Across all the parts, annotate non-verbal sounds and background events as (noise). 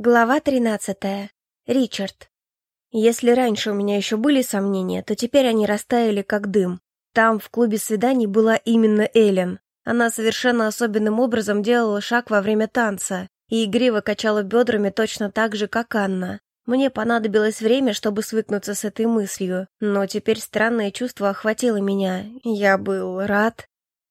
Глава 13. Ричард. Если раньше у меня еще были сомнения, то теперь они растаяли как дым. Там, в клубе свиданий, была именно Эллен. Она совершенно особенным образом делала шаг во время танца и игриво качала бедрами точно так же, как Анна. Мне понадобилось время, чтобы свыкнуться с этой мыслью, но теперь странное чувство охватило меня. Я был рад,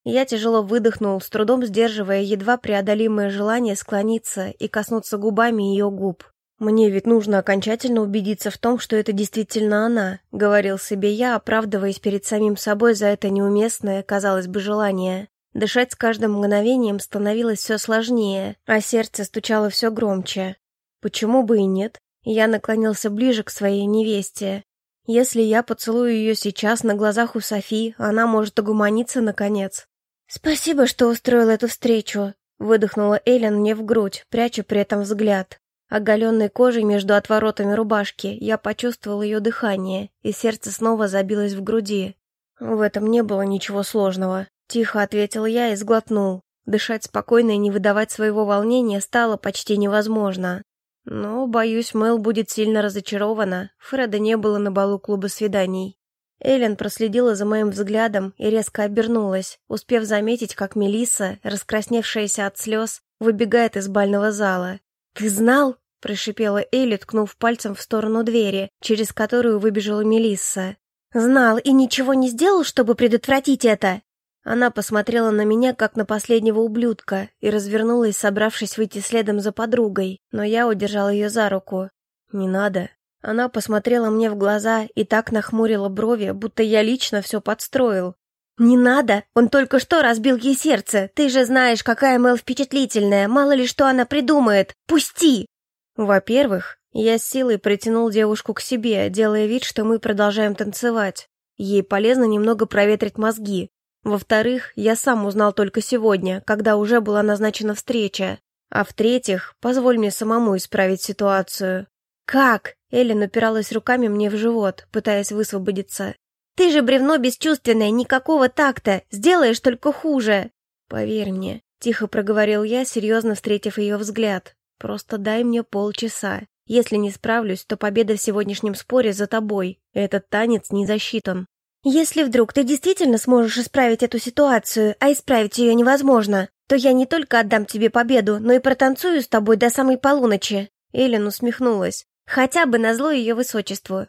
я тяжело выдохнул, с трудом сдерживая едва преодолимое желание склониться и коснуться губами ее губ. «Мне ведь нужно окончательно убедиться в том, что это действительно она», — говорил себе я, оправдываясь перед самим собой за это неуместное, казалось бы, желание. Дышать с каждым мгновением становилось все сложнее, а сердце стучало все громче. Почему бы и нет? Я наклонился ближе к своей невесте. Если я поцелую ее сейчас на глазах у Софи, она может угуманиться наконец. «Спасибо, что устроил эту встречу», — выдохнула Эллен мне в грудь, пряча при этом взгляд. Оголенной кожей между отворотами рубашки я почувствовал ее дыхание, и сердце снова забилось в груди. В этом не было ничего сложного. Тихо ответил я и сглотнул. Дышать спокойно и не выдавать своего волнения стало почти невозможно. Но, боюсь, Мэл будет сильно разочарована. Фреда не было на балу клуба свиданий. Эллен проследила за моим взглядом и резко обернулась, успев заметить, как Мелисса, раскрасневшаяся от слез, выбегает из бального зала. «Ты знал?» — прошипела Элли, ткнув пальцем в сторону двери, через которую выбежала Мелисса. «Знал и ничего не сделал, чтобы предотвратить это?» Она посмотрела на меня, как на последнего ублюдка, и развернулась, собравшись выйти следом за подругой, но я удержал ее за руку. «Не надо», она посмотрела мне в глаза и так нахмурила брови, будто я лично все подстроил. «Не надо! Он только что разбил ей сердце! Ты же знаешь, какая Мэл впечатлительная! Мало ли что она придумает! Пусти!» Во-первых, я с силой притянул девушку к себе, делая вид, что мы продолжаем танцевать. Ей полезно немного проветрить мозги. Во-вторых, я сам узнал только сегодня, когда уже была назначена встреча. А в-третьих, позволь мне самому исправить ситуацию. «Как?» — Эллен упиралась руками мне в живот, пытаясь высвободиться. «Ты же бревно бесчувственное, никакого такта, сделаешь только хуже!» «Поверь мне», — тихо проговорил я, серьезно встретив ее взгляд. «Просто дай мне полчаса. Если не справлюсь, то победа в сегодняшнем споре за тобой. Этот танец не засчитан». «Если вдруг ты действительно сможешь исправить эту ситуацию, а исправить ее невозможно, то я не только отдам тебе победу, но и протанцую с тобой до самой полуночи». Эллен усмехнулась. Хотя бы на зло ее высочеству.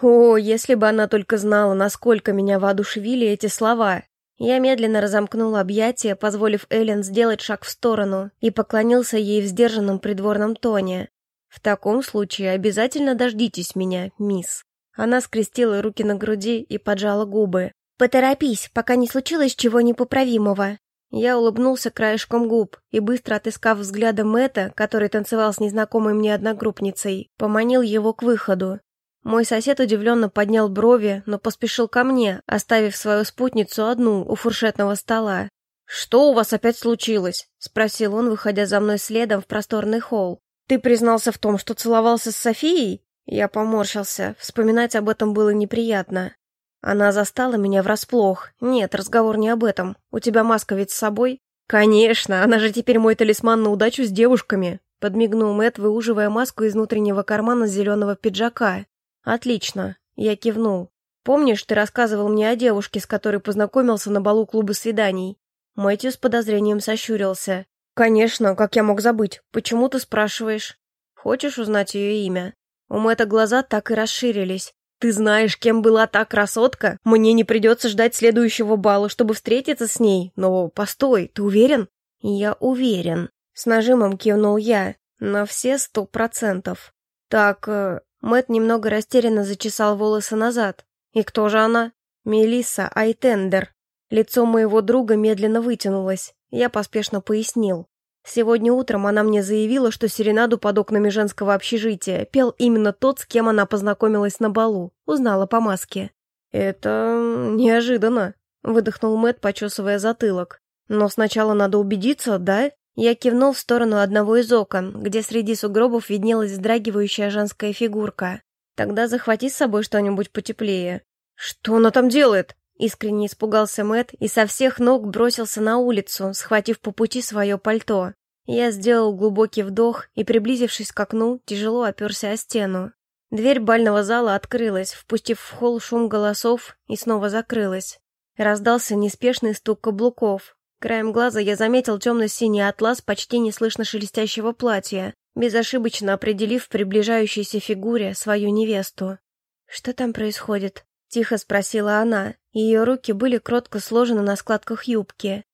О, если бы она только знала, насколько меня воодушевили эти слова. Я медленно разомкнул объятия, позволив Эллен сделать шаг в сторону, и поклонился ей в сдержанном придворном тоне. «В таком случае обязательно дождитесь меня, мисс». Она скрестила руки на груди и поджала губы. «Поторопись, пока не случилось чего непоправимого». Я улыбнулся краешком губ и, быстро отыскав взглядом Мэтта, который танцевал с незнакомой мне одногруппницей, поманил его к выходу. Мой сосед удивленно поднял брови, но поспешил ко мне, оставив свою спутницу одну у фуршетного стола. «Что у вас опять случилось?» — спросил он, выходя за мной следом в просторный холл. «Ты признался в том, что целовался с Софией?» Я поморщился, вспоминать об этом было неприятно. Она застала меня врасплох. Нет, разговор не об этом. У тебя маска ведь с собой? Конечно, она же теперь мой талисман на удачу с девушками. Подмигнул Мэт, выуживая маску из внутреннего кармана зеленого пиджака. Отлично. Я кивнул. Помнишь, ты рассказывал мне о девушке, с которой познакомился на балу клуба свиданий? Мэтью с подозрением сощурился. «Конечно, как я мог забыть? Почему ты спрашиваешь?» «Хочешь узнать ее имя?» У Мэтта глаза так и расширились. «Ты знаешь, кем была та красотка? Мне не придется ждать следующего бала, чтобы встретиться с ней. Но постой, ты уверен?» «Я уверен», — с нажимом кивнул я. «На все сто процентов». «Так...» э, Мэт немного растерянно зачесал волосы назад. «И кто же она?» «Мелисса Айтендер». Лицо моего друга медленно вытянулось. Я поспешно пояснил. Сегодня утром она мне заявила, что серенаду под окнами женского общежития пел именно тот, с кем она познакомилась на балу. Узнала по маске. «Это... неожиданно», — выдохнул Мэт, почесывая затылок. «Но сначала надо убедиться, да?» Я кивнул в сторону одного из окон, где среди сугробов виднелась вздрагивающая женская фигурка. «Тогда захвати с собой что-нибудь потеплее». «Что она там делает?» Искренне испугался Мэт и со всех ног бросился на улицу, схватив по пути свое пальто. Я сделал глубокий вдох и, приблизившись к окну, тяжело оперся о стену. Дверь бального зала открылась, впустив в холл шум голосов, и снова закрылась. Раздался неспешный стук каблуков. Краем глаза я заметил темно-синий атлас почти неслышно шелестящего платья, безошибочно определив в приближающейся фигуре свою невесту. «Что там происходит?» — тихо спросила она. Ее руки были кротко сложены на складках юбки.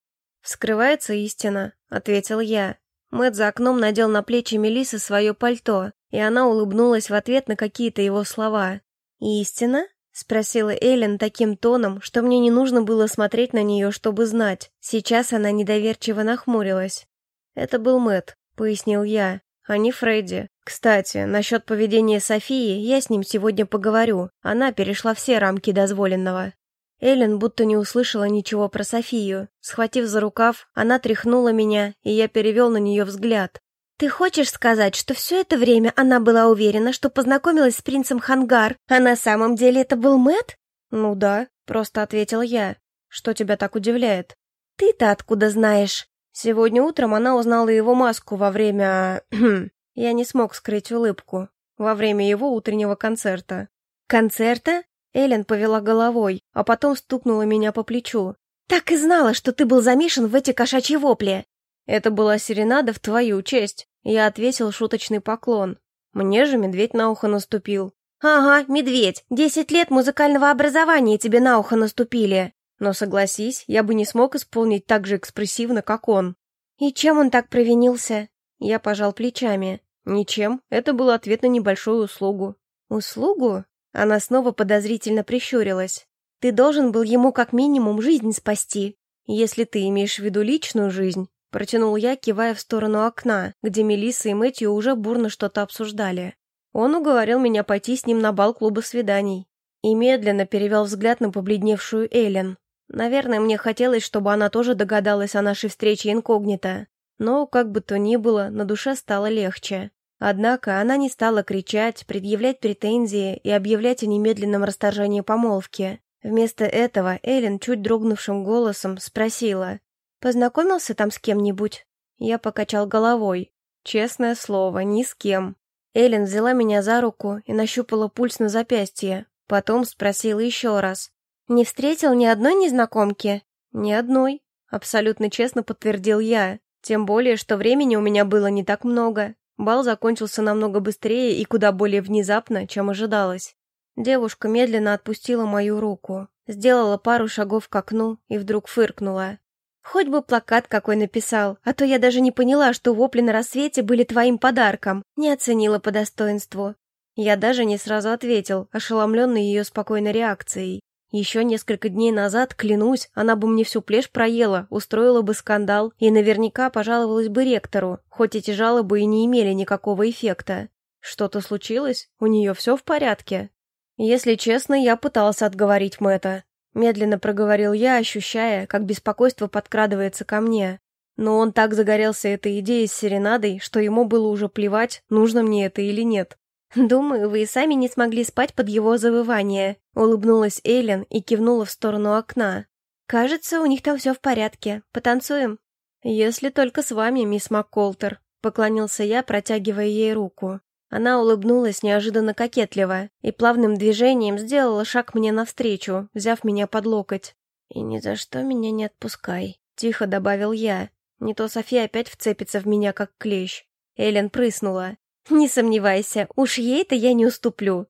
«Вскрывается истина», — ответил я. Мэт за окном надел на плечи Мелисы свое пальто, и она улыбнулась в ответ на какие-то его слова. «Истина?» — спросила Эллен таким тоном, что мне не нужно было смотреть на нее, чтобы знать. Сейчас она недоверчиво нахмурилась. «Это был Мэт, пояснил я, — «а не Фредди. Кстати, насчет поведения Софии я с ним сегодня поговорю. Она перешла все рамки дозволенного». Эллен будто не услышала ничего про Софию. Схватив за рукав, она тряхнула меня, и я перевел на нее взгляд. «Ты хочешь сказать, что все это время она была уверена, что познакомилась с принцем Хангар, а на самом деле это был Мэт? «Ну да», — просто ответил я. «Что тебя так удивляет?» «Ты-то откуда знаешь?» Сегодня утром она узнала его маску во время... (clears throat) я не смог скрыть улыбку. Во время его утреннего концерта. «Концерта?» Эллен повела головой, а потом стукнула меня по плечу. «Так и знала, что ты был замешан в эти кошачьи вопли!» «Это была серенада в твою честь», — я ответил шуточный поклон. Мне же медведь на ухо наступил. «Ага, медведь, десять лет музыкального образования тебе на ухо наступили!» Но согласись, я бы не смог исполнить так же экспрессивно, как он. «И чем он так провинился?» Я пожал плечами. «Ничем, это был ответ на небольшую услугу». «Услугу?» Она снова подозрительно прищурилась. «Ты должен был ему как минимум жизнь спасти, если ты имеешь в виду личную жизнь», протянул я, кивая в сторону окна, где Мелисса и Мэтью уже бурно что-то обсуждали. Он уговорил меня пойти с ним на бал клуба свиданий и медленно перевел взгляд на побледневшую Эллен. Наверное, мне хотелось, чтобы она тоже догадалась о нашей встрече инкогнито. Но, как бы то ни было, на душе стало легче. Однако она не стала кричать, предъявлять претензии и объявлять о немедленном расторжении помолвки. Вместо этого Эллен чуть дрогнувшим голосом спросила. «Познакомился там с кем-нибудь?» Я покачал головой. Честное слово, ни с кем. Эллен взяла меня за руку и нащупала пульс на запястье. Потом спросила еще раз. «Не встретил ни одной незнакомки?» «Ни одной», — абсолютно честно подтвердил я. Тем более, что времени у меня было не так много. Бал закончился намного быстрее и куда более внезапно, чем ожидалось. Девушка медленно отпустила мою руку, сделала пару шагов к окну и вдруг фыркнула. «Хоть бы плакат какой написал, а то я даже не поняла, что вопли на рассвете были твоим подарком, не оценила по достоинству». Я даже не сразу ответил, ошеломленный ее спокойной реакцией. Еще несколько дней назад, клянусь, она бы мне всю плешь проела, устроила бы скандал и наверняка пожаловалась бы ректору, хоть эти жалобы и не имели никакого эффекта. Что-то случилось? У нее все в порядке? Если честно, я пытался отговорить Мэтта. Медленно проговорил я, ощущая, как беспокойство подкрадывается ко мне. Но он так загорелся этой идеей с серенадой, что ему было уже плевать, нужно мне это или нет. «Думаю, вы и сами не смогли спать под его завывание», — улыбнулась Эйлен и кивнула в сторону окна. «Кажется, у них там все в порядке. Потанцуем?» «Если только с вами, мисс МакКолтер», — поклонился я, протягивая ей руку. Она улыбнулась неожиданно кокетливо и плавным движением сделала шаг мне навстречу, взяв меня под локоть. «И ни за что меня не отпускай», — тихо добавил я. Не то София опять вцепится в меня, как клещ. Эллен прыснула. «Не сомневайся, уж ей-то я не уступлю».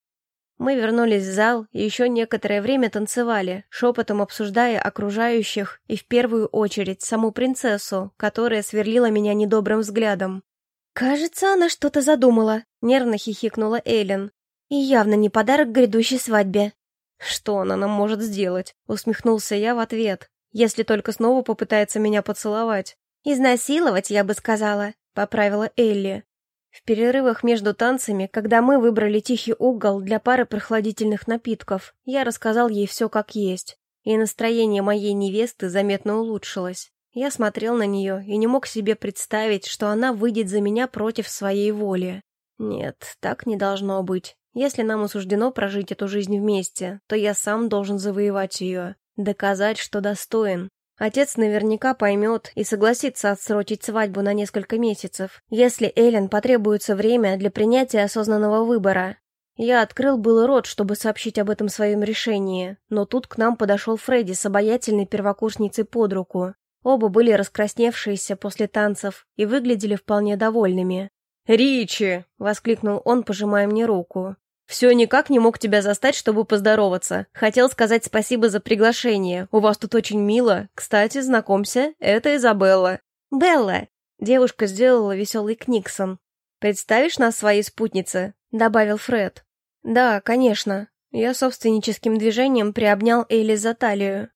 Мы вернулись в зал и еще некоторое время танцевали, шепотом обсуждая окружающих и в первую очередь саму принцессу, которая сверлила меня недобрым взглядом. «Кажется, она что-то задумала», — нервно хихикнула Эллен. «И явно не подарок к грядущей свадьбе». «Что она нам может сделать?» — усмехнулся я в ответ. «Если только снова попытается меня поцеловать». «Изнасиловать, я бы сказала», — поправила Элли. В перерывах между танцами, когда мы выбрали тихий угол для пары прохладительных напитков, я рассказал ей все как есть, и настроение моей невесты заметно улучшилось. Я смотрел на нее и не мог себе представить, что она выйдет за меня против своей воли. Нет, так не должно быть. Если нам осуждено прожить эту жизнь вместе, то я сам должен завоевать ее, доказать, что достоин. Отец наверняка поймет и согласится отсрочить свадьбу на несколько месяцев, если Эллен потребуется время для принятия осознанного выбора. Я открыл был рот, чтобы сообщить об этом своем решении, но тут к нам подошел Фредди с обаятельной первокурсницей под руку. Оба были раскрасневшиеся после танцев и выглядели вполне довольными. «Ричи!» — воскликнул он, пожимая мне руку. «Все никак не мог тебя застать, чтобы поздороваться. Хотел сказать спасибо за приглашение. У вас тут очень мило. Кстати, знакомься, это Изабелла». «Белла!» — девушка сделала веселый книксон. «Представишь нас своей спутнице?» — добавил Фред. «Да, конечно». Я собственническим движением приобнял Элли за талию.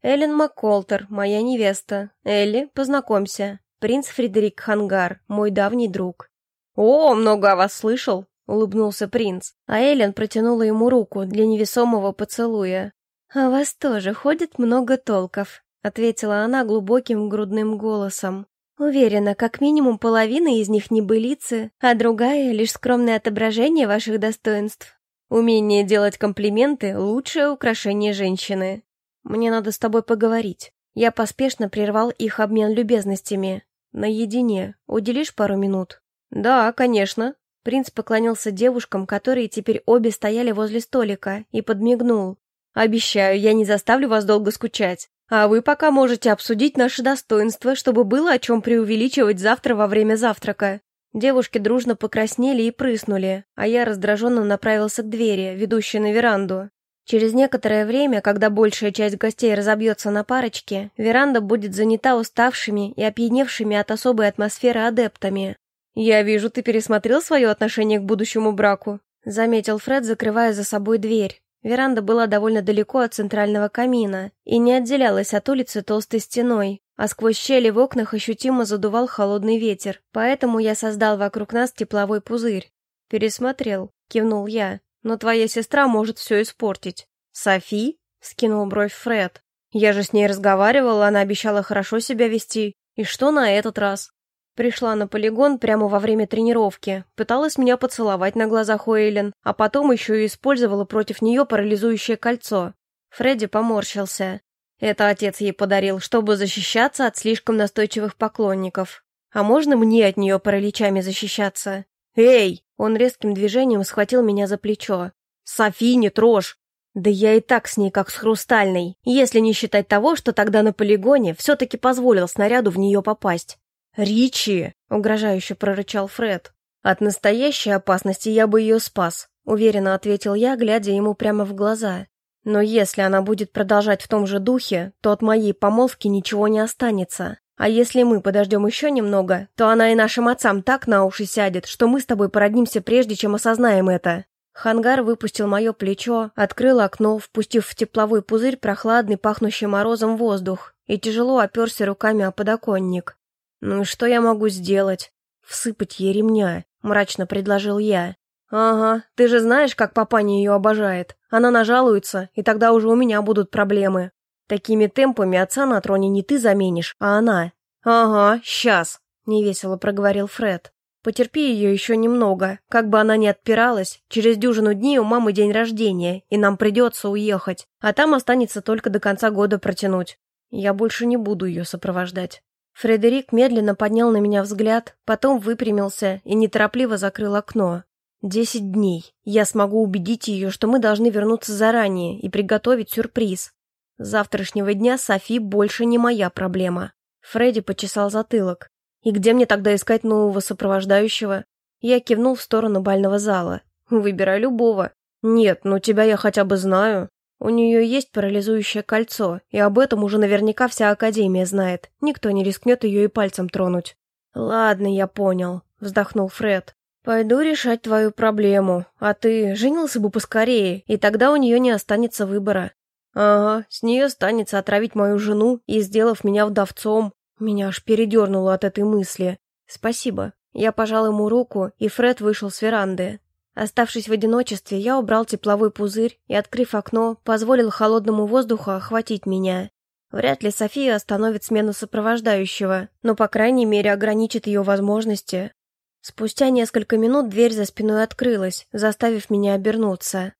«Эллен МакКолтер, моя невеста. Элли, познакомься. Принц Фредерик Хангар, мой давний друг». «О, много о вас слышал!» — улыбнулся принц, а Эллен протянула ему руку для невесомого поцелуя. «О вас тоже ходит много толков», — ответила она глубоким грудным голосом. «Уверена, как минимум половина из них небылицы, а другая — лишь скромное отображение ваших достоинств. Умение делать комплименты — лучшее украшение женщины. Мне надо с тобой поговорить». Я поспешно прервал их обмен любезностями. «Наедине. Уделишь пару минут?» «Да, конечно». Принц поклонился девушкам, которые теперь обе стояли возле столика, и подмигнул. «Обещаю, я не заставлю вас долго скучать. А вы пока можете обсудить наши достоинства, чтобы было о чем преувеличивать завтра во время завтрака». Девушки дружно покраснели и прыснули, а я раздраженно направился к двери, ведущей на веранду. Через некоторое время, когда большая часть гостей разобьется на парочки, веранда будет занята уставшими и опьяневшими от особой атмосферы адептами. «Я вижу, ты пересмотрел свое отношение к будущему браку», — заметил Фред, закрывая за собой дверь. Веранда была довольно далеко от центрального камина и не отделялась от улицы толстой стеной, а сквозь щели в окнах ощутимо задувал холодный ветер, поэтому я создал вокруг нас тепловой пузырь. «Пересмотрел», — кивнул я, — «но твоя сестра может все испортить». «Софи?» — скинул бровь Фред. «Я же с ней разговаривал, она обещала хорошо себя вести. И что на этот раз?» Пришла на полигон прямо во время тренировки, пыталась меня поцеловать на глазах у Эйлен, а потом еще и использовала против нее парализующее кольцо. Фредди поморщился. Это отец ей подарил, чтобы защищаться от слишком настойчивых поклонников. А можно мне от нее параличами защищаться? «Эй!» Он резким движением схватил меня за плечо. «Софи, не трожь! Да я и так с ней как с хрустальной, если не считать того, что тогда на полигоне все-таки позволил снаряду в нее попасть. «Ричи!» — угрожающе прорычал Фред. «От настоящей опасности я бы ее спас», — уверенно ответил я, глядя ему прямо в глаза. «Но если она будет продолжать в том же духе, то от моей помолвки ничего не останется. А если мы подождем еще немного, то она и нашим отцам так на уши сядет, что мы с тобой породнимся прежде, чем осознаем это». Хангар выпустил мое плечо, открыл окно, впустив в тепловой пузырь прохладный, пахнущий морозом воздух, и тяжело оперся руками о подоконник. «Ну и что я могу сделать?» «Всыпать ей ремня», — мрачно предложил я. «Ага, ты же знаешь, как папаня ее обожает. Она нажалуется, и тогда уже у меня будут проблемы. Такими темпами отца на троне не ты заменишь, а она». «Ага, сейчас», — невесело проговорил Фред. «Потерпи ее еще немного. Как бы она ни отпиралась, через дюжину дней у мамы день рождения, и нам придется уехать, а там останется только до конца года протянуть. Я больше не буду ее сопровождать». Фредерик медленно поднял на меня взгляд, потом выпрямился и неторопливо закрыл окно. «Десять дней. Я смогу убедить ее, что мы должны вернуться заранее и приготовить сюрприз. С завтрашнего дня Софи больше не моя проблема». Фредди почесал затылок. «И где мне тогда искать нового сопровождающего?» Я кивнул в сторону бального зала. «Выбирай любого». «Нет, ну тебя я хотя бы знаю». У нее есть парализующее кольцо, и об этом уже наверняка вся Академия знает. Никто не рискнет ее и пальцем тронуть. «Ладно, я понял», — вздохнул Фред. «Пойду решать твою проблему, а ты женился бы поскорее, и тогда у нее не останется выбора». «Ага, с нее останется отравить мою жену и сделав меня вдовцом». Меня аж передернуло от этой мысли. «Спасибо». Я пожал ему руку, и Фред вышел с веранды. Оставшись в одиночестве, я убрал тепловой пузырь и, открыв окно, позволил холодному воздуху охватить меня. Вряд ли София остановит смену сопровождающего, но, по крайней мере, ограничит ее возможности. Спустя несколько минут дверь за спиной открылась, заставив меня обернуться.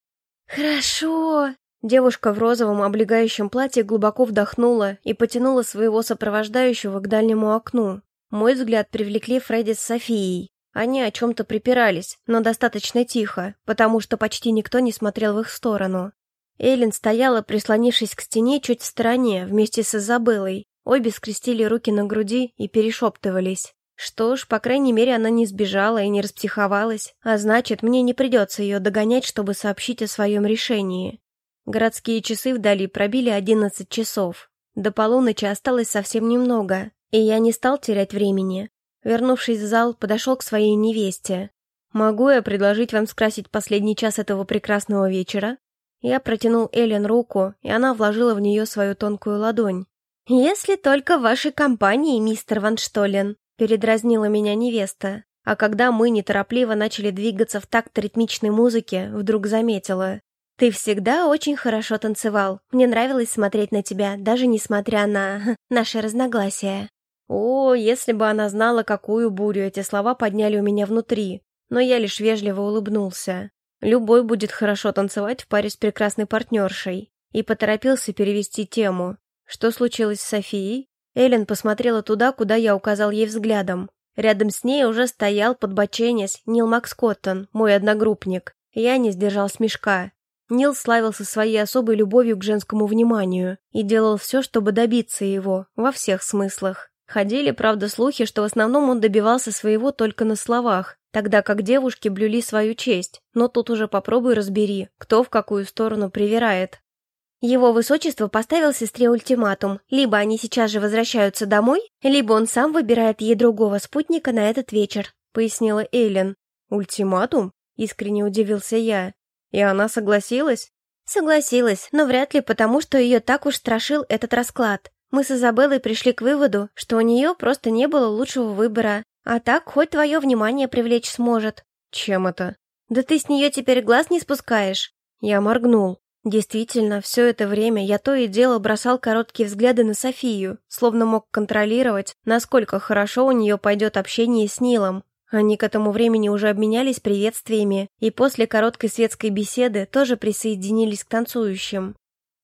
«Хорошо!» Девушка в розовом облегающем платье глубоко вдохнула и потянула своего сопровождающего к дальнему окну. Мой взгляд привлекли Фредди с Софией. Они о чем-то припирались, но достаточно тихо, потому что почти никто не смотрел в их сторону. Эйлин стояла, прислонившись к стене чуть в стороне, вместе с Изабеллой. Обе скрестили руки на груди и перешептывались. Что ж, по крайней мере, она не сбежала и не распсиховалась, а значит, мне не придется ее догонять, чтобы сообщить о своем решении. Городские часы вдали пробили одиннадцать часов. До полуночи осталось совсем немного, и я не стал терять времени. Вернувшись в зал, подошел к своей невесте. «Могу я предложить вам скрасить последний час этого прекрасного вечера?» Я протянул Эллен руку, и она вложила в нее свою тонкую ладонь. «Если только в вашей компании, мистер Ван Штолен», — передразнила меня невеста. А когда мы неторопливо начали двигаться в такт ритмичной музыки, вдруг заметила. «Ты всегда очень хорошо танцевал. Мне нравилось смотреть на тебя, даже несмотря на (laughs) наши разногласия». О, если бы она знала, какую бурю эти слова подняли у меня внутри. Но я лишь вежливо улыбнулся. Любой будет хорошо танцевать в паре с прекрасной партнершей. И поторопился перевести тему. Что случилось с Софией? Эллен посмотрела туда, куда я указал ей взглядом. Рядом с ней уже стоял, подбоченясь, Нил Макскоттон, мой одногруппник. Я не сдержал смешка. Нил славился своей особой любовью к женскому вниманию и делал все, чтобы добиться его, во всех смыслах. Ходили, правда, слухи, что в основном он добивался своего только на словах, тогда как девушки блюли свою честь, но тут уже попробуй разбери, кто в какую сторону привирает. Его высочество поставил сестре ультиматум, либо они сейчас же возвращаются домой, либо он сам выбирает ей другого спутника на этот вечер, пояснила Эйлен. «Ультиматум?» — искренне удивился я. И она согласилась? Согласилась, но вряд ли потому, что ее так уж страшил этот расклад. Мы с Изабеллой пришли к выводу, что у нее просто не было лучшего выбора, а так хоть твое внимание привлечь сможет. Чем это? Да ты с нее теперь глаз не спускаешь. Я моргнул. Действительно, все это время я то и дело бросал короткие взгляды на Софию, словно мог контролировать, насколько хорошо у нее пойдет общение с Нилом, они к этому времени уже обменялись приветствиями и после короткой светской беседы тоже присоединились к танцующим.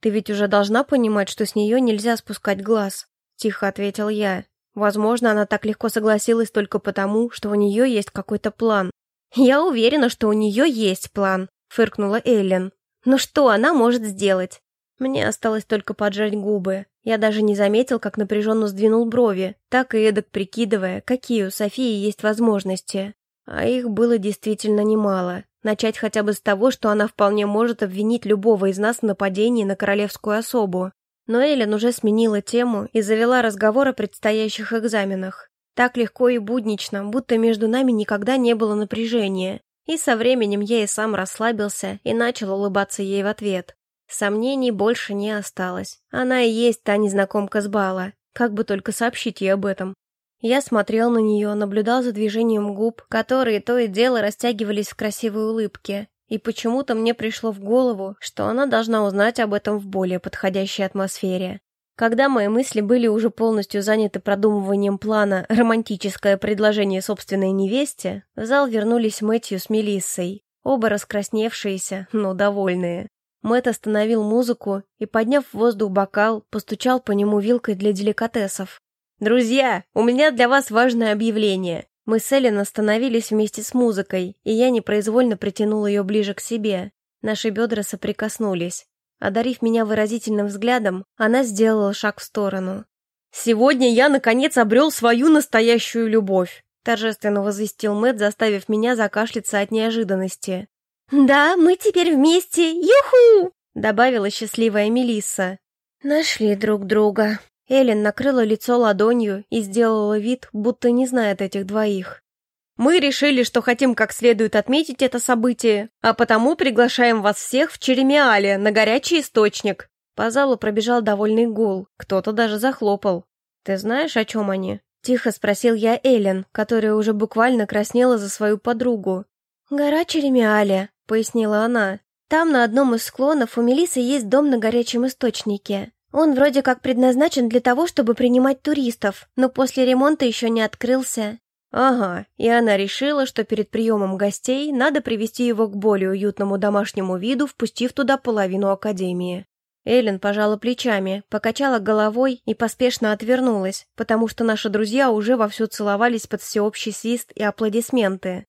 «Ты ведь уже должна понимать, что с нее нельзя спускать глаз», — тихо ответил я. «Возможно, она так легко согласилась только потому, что у нее есть какой-то план». «Я уверена, что у нее есть план», — фыркнула Эллен. «Но что она может сделать?» Мне осталось только поджать губы. Я даже не заметил, как напряженно сдвинул брови, так и эдак прикидывая, какие у Софии есть возможности. А их было действительно немало. Начать хотя бы с того, что она вполне может обвинить любого из нас в нападении на королевскую особу. Но Эллен уже сменила тему и завела разговор о предстоящих экзаменах. Так легко и буднично, будто между нами никогда не было напряжения. И со временем я и сам расслабился и начал улыбаться ей в ответ. Сомнений больше не осталось. Она и есть та незнакомка с бала. Как бы только сообщить ей об этом. Я смотрел на нее, наблюдал за движением губ, которые то и дело растягивались в красивой улыбке. И почему-то мне пришло в голову, что она должна узнать об этом в более подходящей атмосфере. Когда мои мысли были уже полностью заняты продумыванием плана «Романтическое предложение собственной невесте», в зал вернулись Мэтью с Мелиссой, оба раскрасневшиеся, но довольные. Мэт остановил музыку и, подняв в воздух бокал, постучал по нему вилкой для деликатесов. «Друзья, у меня для вас важное объявление. Мы с Эллен остановились вместе с музыкой, и я непроизвольно притянул ее ближе к себе. Наши бедра соприкоснулись. Одарив меня выразительным взглядом, она сделала шаг в сторону. «Сегодня я, наконец, обрел свою настоящую любовь», торжественно возвестил Мэт, заставив меня закашляться от неожиданности. «Да, мы теперь вместе! Юху!» — добавила счастливая Мелисса. «Нашли друг друга». Эллен накрыла лицо ладонью и сделала вид, будто не знает этих двоих. «Мы решили, что хотим как следует отметить это событие, а потому приглашаем вас всех в Черемиале на горячий источник». По залу пробежал довольный гул, кто-то даже захлопал. «Ты знаешь, о чем они?» Тихо спросил я Эллен, которая уже буквально краснела за свою подругу. «Гора Черемиале», пояснила она. «Там, на одном из склонов, у Мелисы есть дом на горячем источнике. Он вроде как предназначен для того, чтобы принимать туристов, но после ремонта еще не открылся. Ага, и она решила, что перед приемом гостей надо привести его к более уютному домашнему виду, впустив туда половину академии. Эллен пожала плечами, покачала головой и поспешно отвернулась, потому что наши друзья уже вовсю целовались под всеобщий свист и аплодисменты.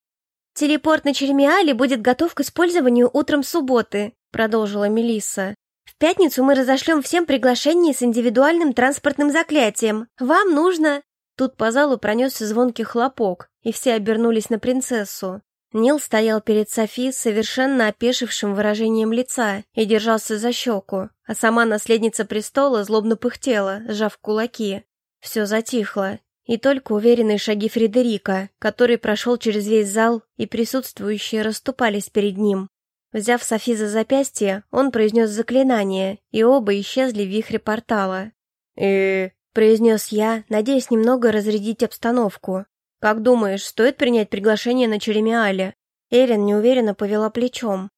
«Телепорт на Черемиале будет готов к использованию утром субботы», — продолжила Мелисса. «В пятницу мы разошлем всем приглашение с индивидуальным транспортным заклятием. Вам нужно...» Тут по залу пронесся звонкий хлопок, и все обернулись на принцессу. Нил стоял перед Софи с совершенно опешившим выражением лица и держался за щеку, а сама наследница престола злобно пыхтела, сжав кулаки. Все затихло, и только уверенные шаги Фредерика, который прошел через весь зал, и присутствующие расступались перед ним. Взяв Софи за запястье, он произнес заклинание, и оба исчезли в вихре портала. э произнес я, надеясь немного разрядить обстановку. «Как думаешь, стоит принять приглашение на Черемиале?» Эрин неуверенно повела плечом.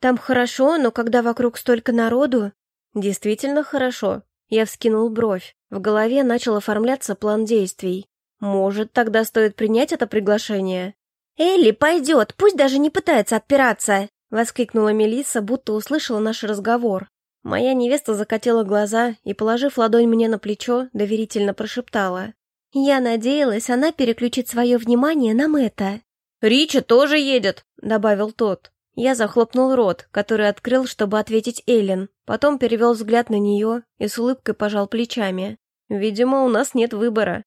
«Там хорошо, но когда вокруг столько народу...» «Действительно хорошо». Я вскинул бровь. В голове начал оформляться план действий. «Может, тогда стоит принять это приглашение?» «Элли, пойдет, пусть даже не пытается отпираться!» — воскликнула Мелисса, будто услышала наш разговор. Моя невеста закатила глаза и, положив ладонь мне на плечо, доверительно прошептала. Я надеялась, она переключит свое внимание на Мэтта. «Рича тоже едет», — добавил тот. Я захлопнул рот, который открыл, чтобы ответить Эллен, потом перевел взгляд на нее и с улыбкой пожал плечами. Видимо, у нас нет выбора.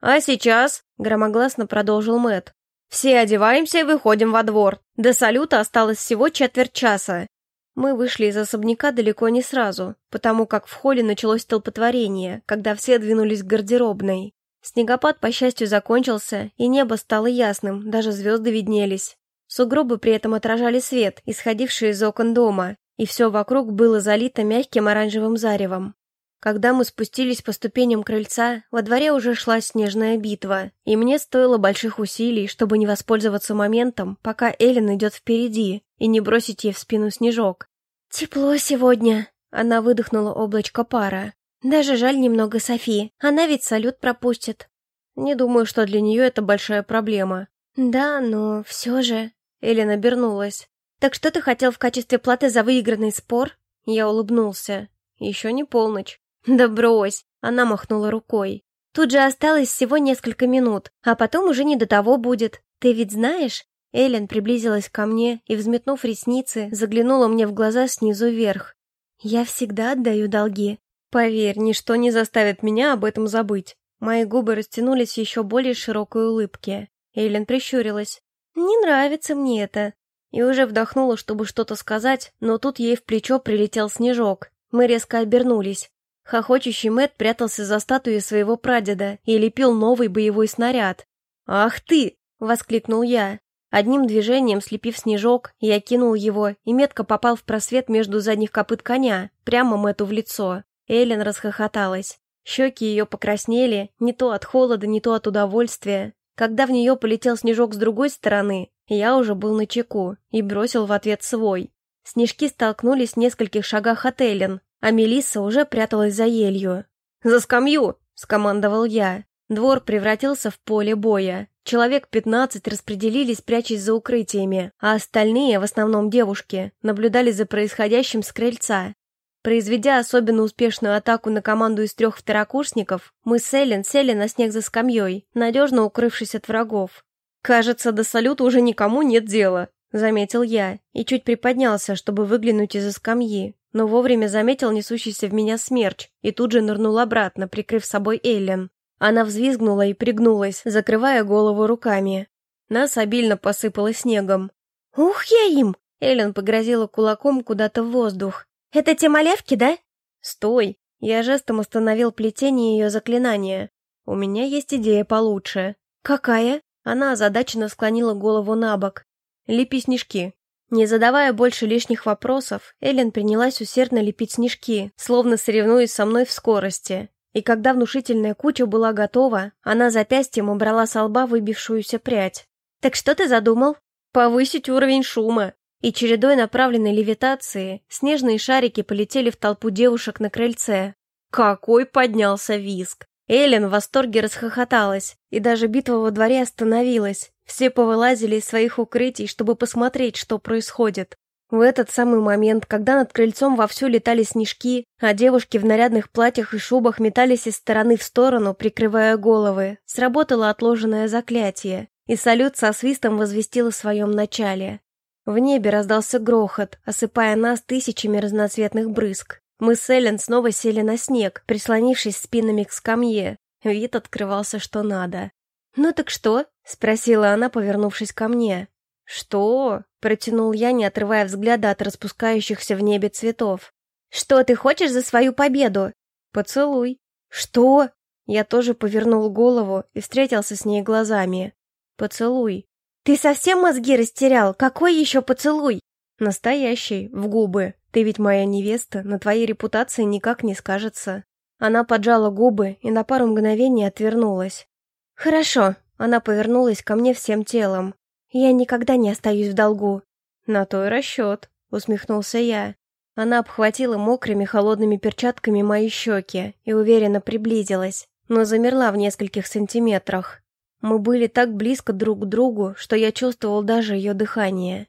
«А сейчас?» — громогласно продолжил Мэт. «Все одеваемся и выходим во двор. До салюта осталось всего четверть часа». Мы вышли из особняка далеко не сразу, потому как в холле началось столпотворение, когда все двинулись к гардеробной. Снегопад, по счастью, закончился, и небо стало ясным, даже звезды виднелись. Сугробы при этом отражали свет, исходивший из окон дома, и все вокруг было залито мягким оранжевым заревом. Когда мы спустились по ступеням крыльца, во дворе уже шла снежная битва, и мне стоило больших усилий, чтобы не воспользоваться моментом, пока Эллен идет впереди, и не бросить ей в спину снежок. «Тепло сегодня», — она выдохнула облачко пара. Даже жаль немного Софи, она ведь салют пропустит. Не думаю, что для нее это большая проблема. Да, но все же... Эллен обернулась. Так что ты хотел в качестве платы за выигранный спор? Я улыбнулся. Еще не полночь. Да брось, она махнула рукой. Тут же осталось всего несколько минут, а потом уже не до того будет. Ты ведь знаешь? Эллен приблизилась ко мне и, взметнув ресницы, заглянула мне в глаза снизу вверх. Я всегда отдаю долги, Поверь, ничто не заставит меня об этом забыть. Мои губы растянулись еще более широкой улыбке. Эйлен прищурилась. «Не нравится мне это». И уже вдохнула, чтобы что-то сказать, но тут ей в плечо прилетел снежок. Мы резко обернулись. Хохочущий Мэт прятался за статуей своего прадеда и лепил новый боевой снаряд. «Ах ты!» — воскликнул я. Одним движением, слепив снежок, я кинул его и метко попал в просвет между задних копыт коня, прямо Мэту в лицо. Эллен расхохоталась. Щеки ее покраснели, не то от холода, не то от удовольствия. Когда в нее полетел снежок с другой стороны, я уже был на чеку и бросил в ответ свой. Снежки столкнулись в нескольких шагах от Эллен, а Мелисса уже пряталась за елью. «За скамью!» — скомандовал я. Двор превратился в поле боя. Человек пятнадцать распределились, прячась за укрытиями, а остальные, в основном девушки, наблюдали за происходящим с крыльца. Произведя особенно успешную атаку на команду из трех второкурсников, мы с Эллен сели на снег за скамьей, надежно укрывшись от врагов. «Кажется, до салюта уже никому нет дела», — заметил я, и чуть приподнялся, чтобы выглянуть из-за скамьи, но вовремя заметил несущийся в меня смерч и тут же нырнул обратно, прикрыв собой Эллен. Она взвизгнула и пригнулась, закрывая голову руками. Нас обильно посыпало снегом. «Ух я им!» Эллен погрозила кулаком куда-то в воздух. «Это те малявки, да?» «Стой!» Я жестом остановил плетение ее заклинания. «У меня есть идея получше». «Какая?» Она озадаченно склонила голову на бок. «Лепи снежки». Не задавая больше лишних вопросов, Эллен принялась усердно лепить снежки, словно соревнуясь со мной в скорости. И когда внушительная куча была готова, она запястьем убрала с лба выбившуюся прядь. «Так что ты задумал?» «Повысить уровень шума и чередой направленной левитации снежные шарики полетели в толпу девушек на крыльце. Какой поднялся виск! Эйлен в восторге расхохоталась, и даже битва во дворе остановилась. Все повылазили из своих укрытий, чтобы посмотреть, что происходит. В этот самый момент, когда над крыльцом вовсю летали снежки, а девушки в нарядных платьях и шубах метались из стороны в сторону, прикрывая головы, сработало отложенное заклятие, и салют со свистом возвестил о своем начале. В небе раздался грохот, осыпая нас тысячами разноцветных брызг. Мы с Эллен снова сели на снег, прислонившись спинами к скамье. Вид открывался что надо. «Ну так что?» — спросила она, повернувшись ко мне. «Что?» — протянул я, не отрывая взгляда от распускающихся в небе цветов. «Что ты хочешь за свою победу?» «Поцелуй». «Что?» Я тоже повернул голову и встретился с ней глазами. «Поцелуй». «Ты совсем мозги растерял? Какой еще поцелуй?» «Настоящий, в губы. Ты ведь моя невеста, на твоей репутации никак не скажется». Она поджала губы и на пару мгновений отвернулась. «Хорошо», — она повернулась ко мне всем телом. «Я никогда не остаюсь в долгу». «На то расчет», — усмехнулся я. Она обхватила мокрыми холодными перчатками мои щеки и уверенно приблизилась, но замерла в нескольких сантиметрах. Мы были так близко друг к другу, что я чувствовал даже ее дыхание.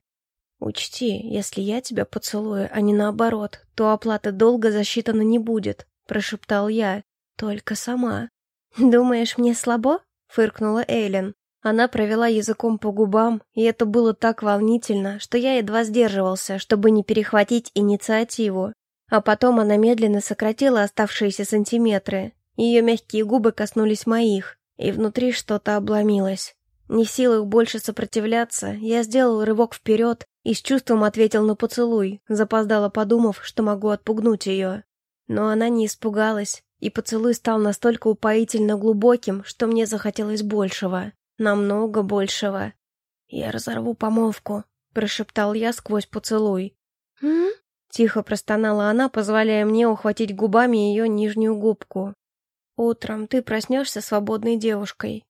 «Учти, если я тебя поцелую, а не наоборот, то оплаты долга засчитана не будет», — прошептал я. «Только сама». «Думаешь, мне слабо?» — фыркнула Эйлен. Она провела языком по губам, и это было так волнительно, что я едва сдерживался, чтобы не перехватить инициативу. А потом она медленно сократила оставшиеся сантиметры. Ее мягкие губы коснулись моих и внутри что-то обломилось. Не в силах больше сопротивляться, я сделал рывок вперед и с чувством ответил на поцелуй, запоздало подумав, что могу отпугнуть ее. Но она не испугалась, и поцелуй стал настолько упоительно глубоким, что мне захотелось большего, намного большего. «Я разорву помолвку», — прошептал я сквозь поцелуй. «М?», Тихо простонала она, позволяя мне ухватить губами ее нижнюю губку. Утром ты проснешься свободной девушкой.